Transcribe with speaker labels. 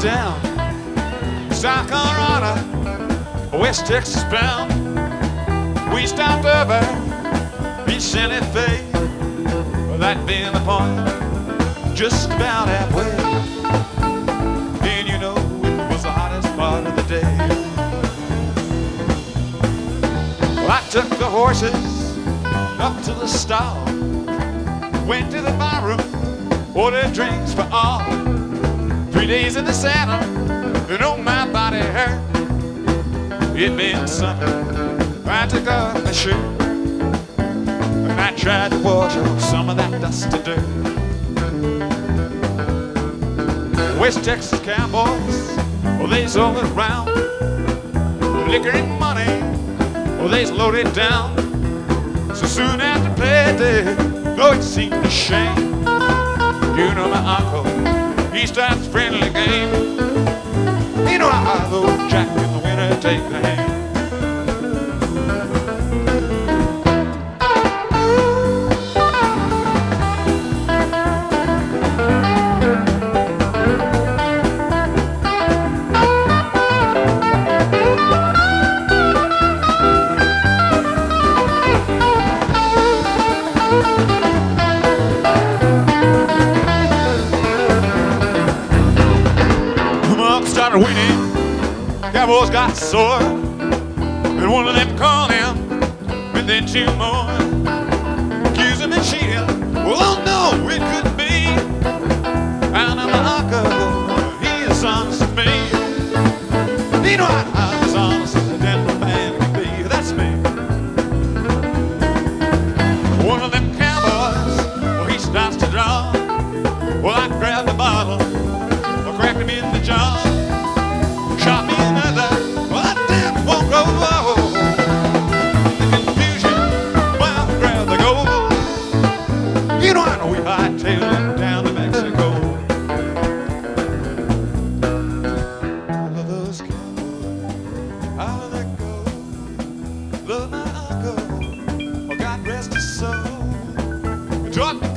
Speaker 1: down. South Colorado, West Texas bound. We stopped over East Santa Fe. That being the point, just about halfway. And you know it was the hottest part of the day. Well, I took the horses up to the stall. Went to the bar room, ordered drinks for all. Three days in the saddle, and oh my body hurt. It been something. I took off my shirt, and I tried to wash off some of that dusty dirt. West Texas cowboys, oh, well they's all around. Liquor and money, well they's loaded down. So soon after play day, though it seemed a shame. He starts friendly game. You know how though Jack in the winter take the hand. Started winning, Cowboys got sore, and one of them called him within two more. Accused him of cheating. Well, oh no, it couldn't be. And I'm my uncle, he is honest with me. You know I'm as honest as a dental man can be. That's me. One of them cowboys, well, he starts to draw. Well, I duck